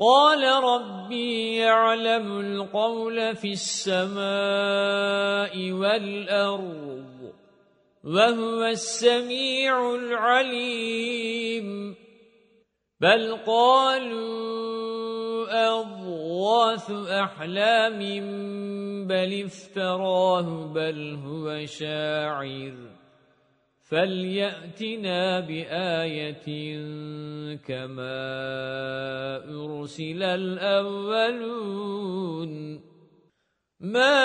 قال ربي يعلم القول في السماء والأرض وهو السميع العليم. بل قالوا أضواث أحلام بل افتراه بل هو شاعر. فَلْيَأْتِنَا بِآيَةٍ كَمَا أُرْسِلَ الْأَوَّلُونَ مَا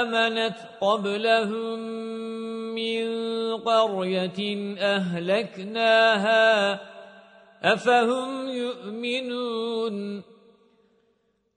آمَنَتْ قَبْلَهُمْ مِنْ قَرْيَةٍ أَهْلَكْنَاهَا أَفَهُمْ يُؤْمِنُونَ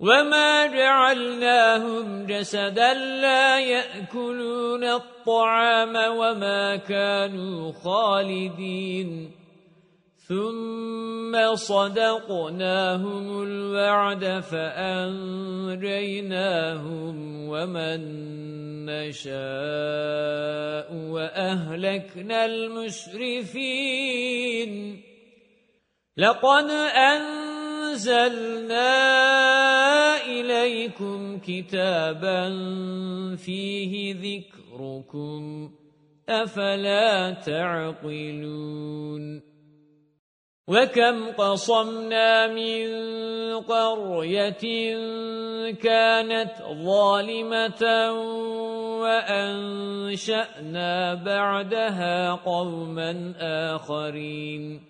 وَمَا جَعَلْنَاهُمْ جَسَدًا لَّا يَأْكُلُونَ الطَّعَامَ وَمَا كَانُوا خَالِدِينَ ثُمَّ صَدَقْنَاهُمُ الْوَعْدَ فَأَنجَيْنَاهُمْ وَمَن نَّشَاءُ وَأَهْلَكْنَا الْمُسْرِفِينَ لَقَدْ أَنزَلْنَا إِلَيْكُمْ كِتَابًا فِيهِ ذِكْرُكُمْ أَفَلَا تَعْقِلُونَ وَكَمْ قَصَمْنَا مِنْ قَرْيَةٍ كَانَتْ ظَالِمَةً وَأَنشَأْنَا بَعْدَهَا قَوْمًا آخَرِينَ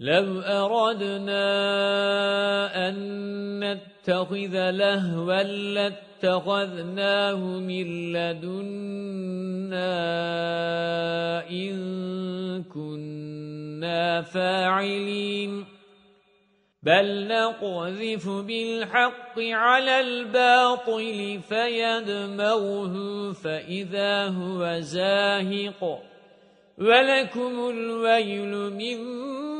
لَوْ أَرَدْنَا أَن نَّتَّخِذَ لَهْوًا لَّاتَّخَذْنَاهُ مِن لَّدُنَّا إِن كُنَّا فَاعِلِينَ بَلْ نَقْذِفُ بِالْحَقِّ عَلَى الْبَاطِلِ فَيَدْمَغُهُ فَإِذَا هُوَ زَاهِقٌ وَلَكُمُ الْوَيْلُ مِمَّا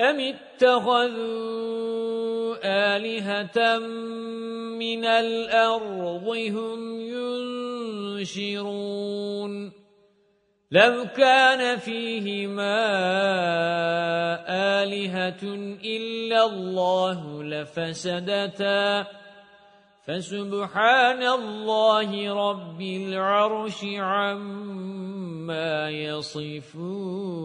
أَمِ اتَّخَذُوا آلِهَةً مِنَ الْأَرْضِ هُمْ يُنشِرُونَ لَوْ كَانَ فِيهِمَا آلِهَةٌ إِلَّا اللَّهُ لَفَسَدَتَا فَسُبْحَانَ اللَّهِ رَبِّ الْعَرْشِ عَمَّا يَصِفُونَ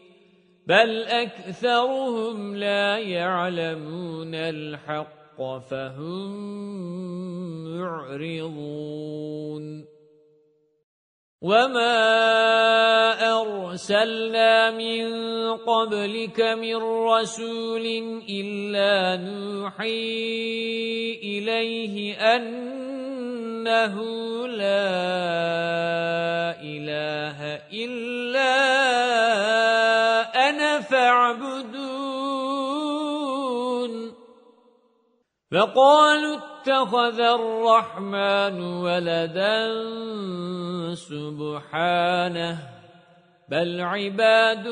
بل أكثرهم لا يعلمون الحق فهم معرضون وما أرسلنا من قبلك من رسول إلا نوحي إليه أنه لا إله إلا فاعبدون. فقالوا اتخذ الرحمن ولدا سبحانه بل عباد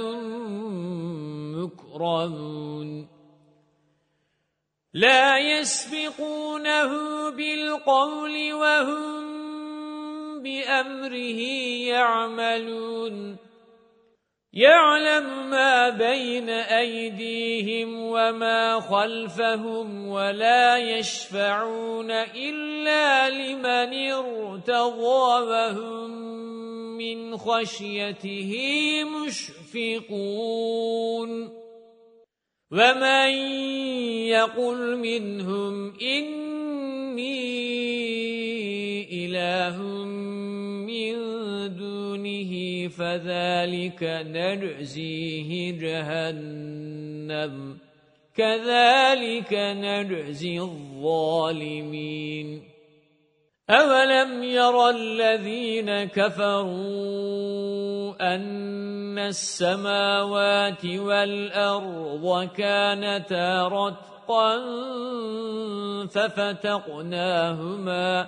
مكرمون. لا يسبقونه بالقول وهم بأمره يعملون. يَعْلَمُ مَا بَيْنَ أَيْدِيهِمْ وَمَا خَلْفَهُمْ وَلَا يَشْفَعُونَ إِلَّا لِمَنِ ارْتَضَىٰ وَهُمْ مِنْ خَشْيَتِهِ مُشْفِقُونَ. وَمَنْ يَقُلْ مِنْهُمْ إِنِّي إِلَٰهٌ فذلك نجزيه جهنم. كذلك نجزي الظالمين. أَوَلَمْ يَرَ الَّذِينَ كَفَرُوا أَنَّ السَّمَاوَاتِ وَالْأَرْضَ كَانَتَا رَتْقًا فَفَتَقْنَاهُمَا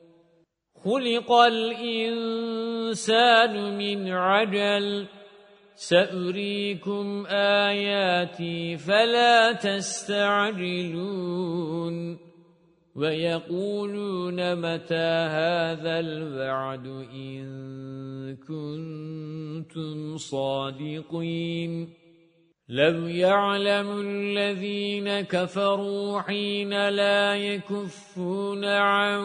خُلِقَ الْإِنسَانُ مِنْ عَجَلٍ. سَأُرِيكُمْ آيَاتِي فَلَا تَسْتَعْجِلُونَ. وَيَقُولُونَ مَتَى هَذَا الْوَعْدُ إِن كُنتُمْ صَادِقِينَ. لَوْ يَعْلَمُ الَّذِينَ كَفَرُوا حِينَ لَا يَكُفُّونَ عَن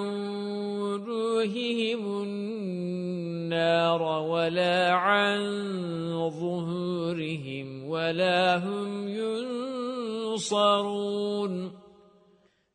وُجُوهِهِمُ النَّارَ وَلَا عَن ظُهُورِهِمْ وَلَا هُمْ يُنصَرُونَ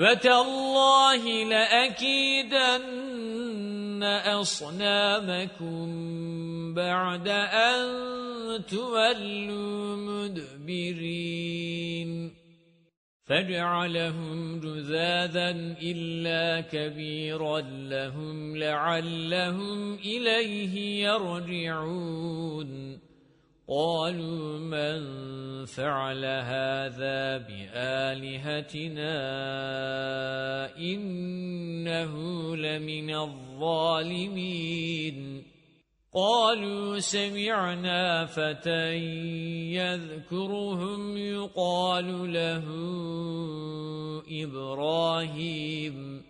فتالله لأكيدن أصنامكم بعد أن تولوا مدبرين فَجَعَلَهُمْ جُذَاذًا إِلَّا كَبِيرًا لَهُمْ لَعَلَّهُمْ إِلَيْهِ يَرْجِعُونَ قَالُوا مَنْ فَعَلَ هَذَا بِآلِهَتِنَا إِنَّهُ لَمِنَ الظَّالِمِينَ. قالوا سمعنا فتى يذكرهم يقال له إبراهيم.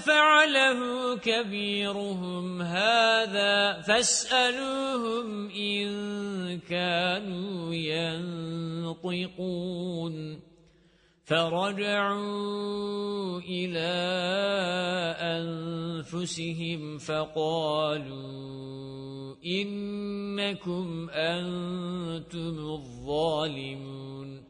فعله كبيرهم هذا فاسألوهم إن كانوا ينطقون. فرجعوا إلى أنفسهم فقالوا إنكم أنتم الظالمون.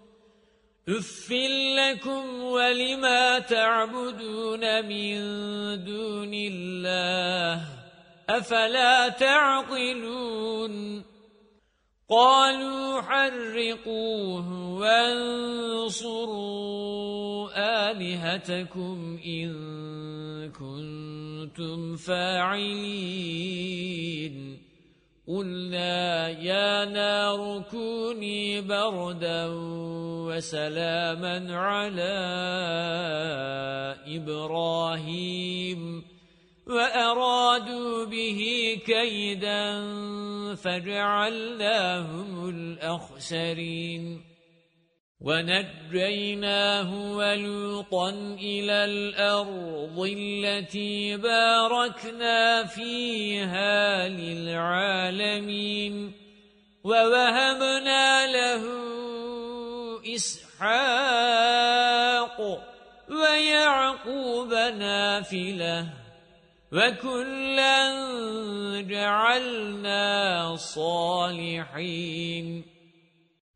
أفل لكم ولما تعبدون من دون الله أفلا تعقلون قالوا حرقوه وانصروا آلهتكم إن كنتم فاعلين قلنا يا نار كوني بردا وسلاما على إبراهيم وأرادوا به كيدا فجعلناهم الأخسرين ونجيناه ولوطا إلى الأرض التي باركنا فيها للعالمين ووهبنا له إسحاق ويعقوب نافلة وَكُلًّا جَعَلْنَا صَالِحِينَ.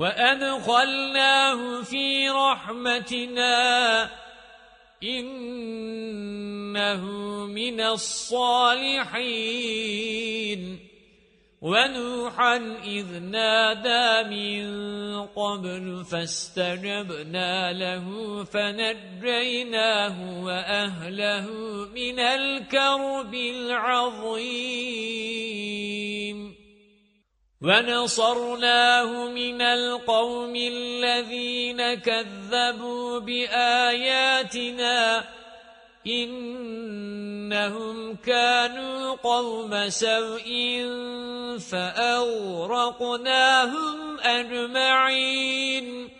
وأدخلناه في رحمتنا إنه من الصالحين. ونوحا إذ نادى من قبل فاستجبنا له فنجيناه وأهله من الكرب العظيم. وَنَصَرْنَاهُ مِنَ الْقَوْمِ الَّذِينَ كَذَّبُوا بِآيَاتِنَا إِنَّهُمْ كَانُوا قَوْمَ سَوْءٍ فَأَغْرَقْنَاهُمْ أَجْمَعِينَ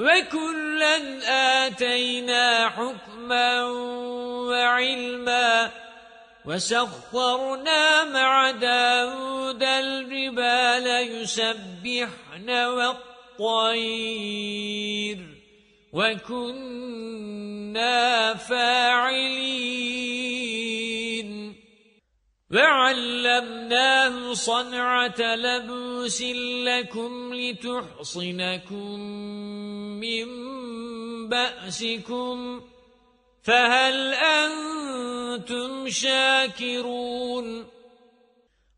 وَكُلًّا آتَيْنَا حُكْمًا وَعِلْمًا وَسَخَّرْنَا مَعَ دَاوُودَ الْجِبَالَ يُسَبِّحْنَ وَالطَّيْرَ وَكُنَّا فَاعِلِينَ وَعَلَّمْنَاهُ صَنْعَةَ لَبُوسٍ لَكُمْ لِتُحْصِنَكُمْ مِنْ بَأْسِكُمْ فَهَلْ أَنْتُمْ شَاكِرُونَ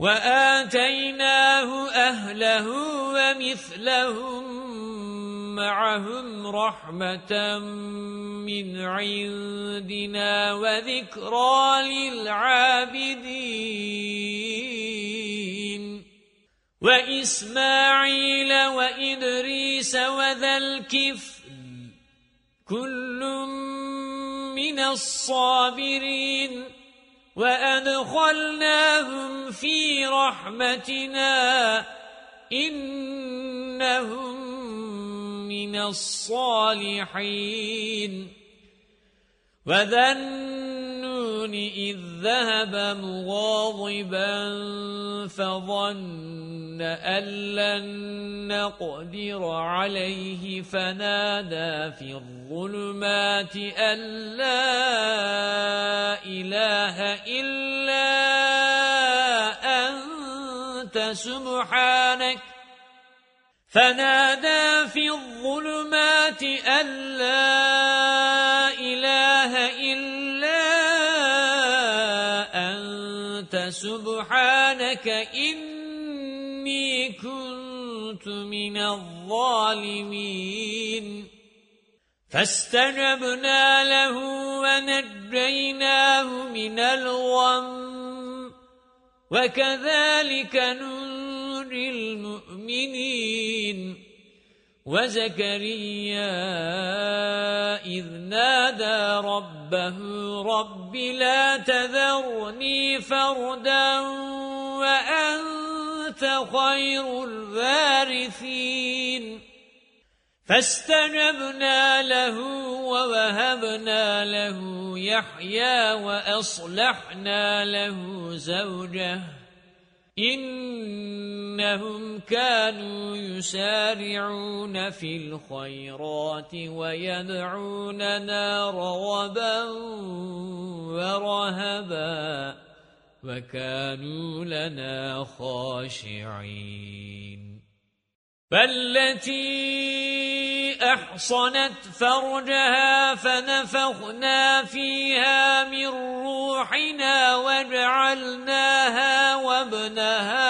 وآتيناه أهله ومثلهم معهم رحمة من عندنا وذكرى للعابدين. وإسماعيل وإدريس وذا الكفر كل من الصابرين. وأدخلناهم في رحمتنا إنهم من الصالحين وذنون إذ ذهب مغاضبا فظن أن لن نقدر عليه فنادى في الظلمات أن لا إله إلا أنت سبحانك. فنادى في الظلمات أن لا من الظالمين. فاستجبنا له ونجيناه من الغم. وكذلك ننجي المؤمنين. وزكريا إذ نادى ربه رب لا تذرني فردا وأنت خير الوارثين. فاستجبنا له ووهبنا له يحيى وأصلحنا له زوجه. إنهم كانوا يسارعون في الخيرات ويدعوننا رغبا ورهبا. وكانوا لنا خاشعين. فالتي أحصنت فرجها فنفخنا فيها من روحنا وجعلناها وابنها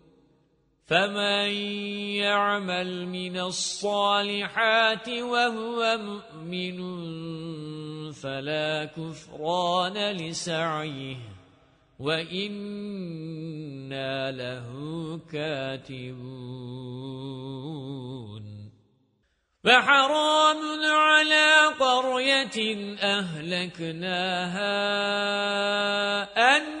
فمن يعمل من الصالحات وهو مؤمن فلا كفران لسعيه وإنا له كاتبون فحرام على قرية أهلكناها أنهم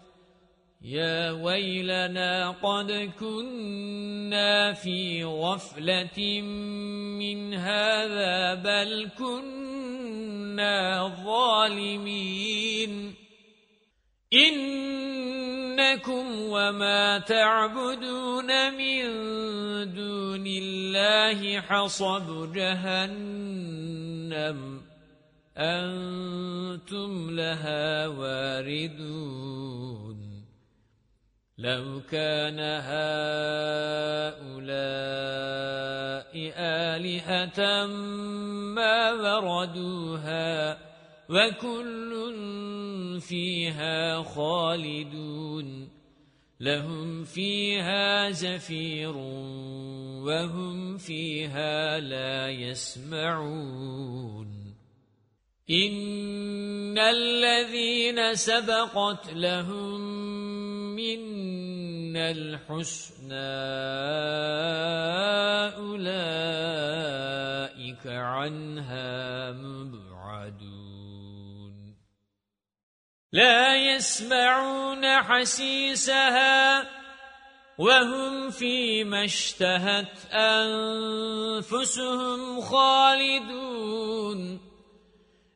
يا ويلنا قد كنا في غفلة من هذا بل كنا ظالمين. إنكم وما تعبدون من دون الله حصب جهنم. أنتم لها واردون. لو كان هؤلاء آلهة ما وردوها وكل فيها خالدون لهم فيها زفير وهم فيها لا يسمعون إن الذين سبقت لهم من الحسنى أولئك عنها مبعدون لا يسمعون حسيسها وهم فيما اشتهت أنفسهم خالدون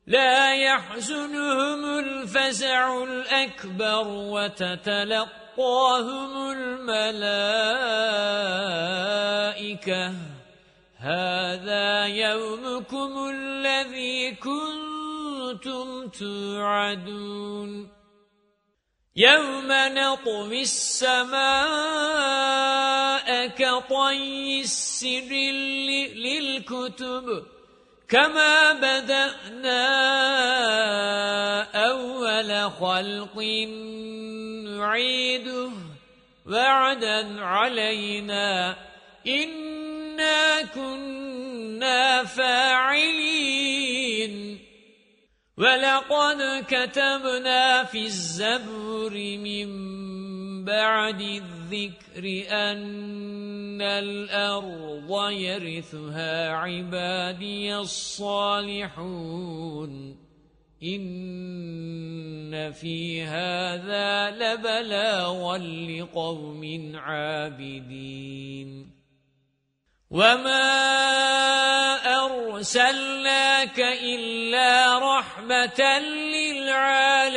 لا يحزنهم الفزع الأكبر وتتلقاهم الملائكة. هذا يومكم الذي كنتم توعدون. يوم نطوي السماء كطي السجل للكتب. كما بدأنا أول خلق نعيده وعدا علينا إنا كنا فاعلين ولقد كتبنا في الزبور من بعد الذكر أن الأرض يرثها عبادي الصالحون. إن في هذا لبلاغا لقوم عابدين. وما أرسلناك إلا رحمة للعالمين.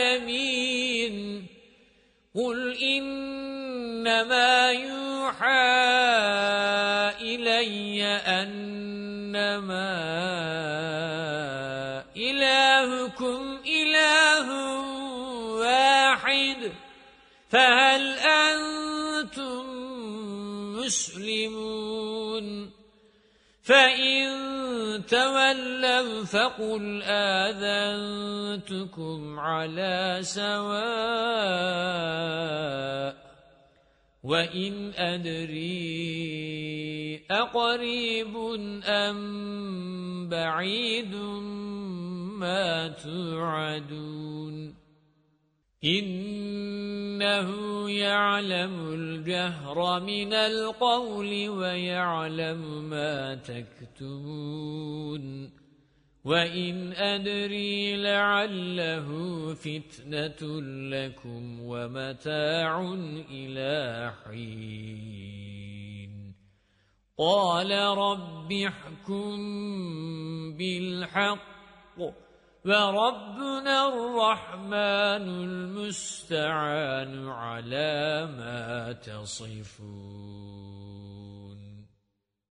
قل إنما يوحى إلي أنما إلهكم إله واحد فهل أنتم مسلمون فإن تولوا فقل آذنتكم على سواء وَإِنْ أَدْرِي أَقَرِيبٌ أَمْ بَعِيدٌ مَا تُوعَدُونَ إِنَّهُ يَعْلَمُ الْجَهْرَ مِنَ الْقَوْلِ وَيَعْلَمُ مَا تَكْتُمُونَ وَإِنْ أَدْرِي لَعَلَّهُ فِتْنَةٌ لَكُمْ وَمَتَاعٌ إِلَى حِينٍ. قَالَ رَبِّ احْكُم بِالْحَقِّ وَرَبُّنَا الرَّحْمَنُ الْمُسْتَعَانُ عَلَى مَا تَصِفُونَ.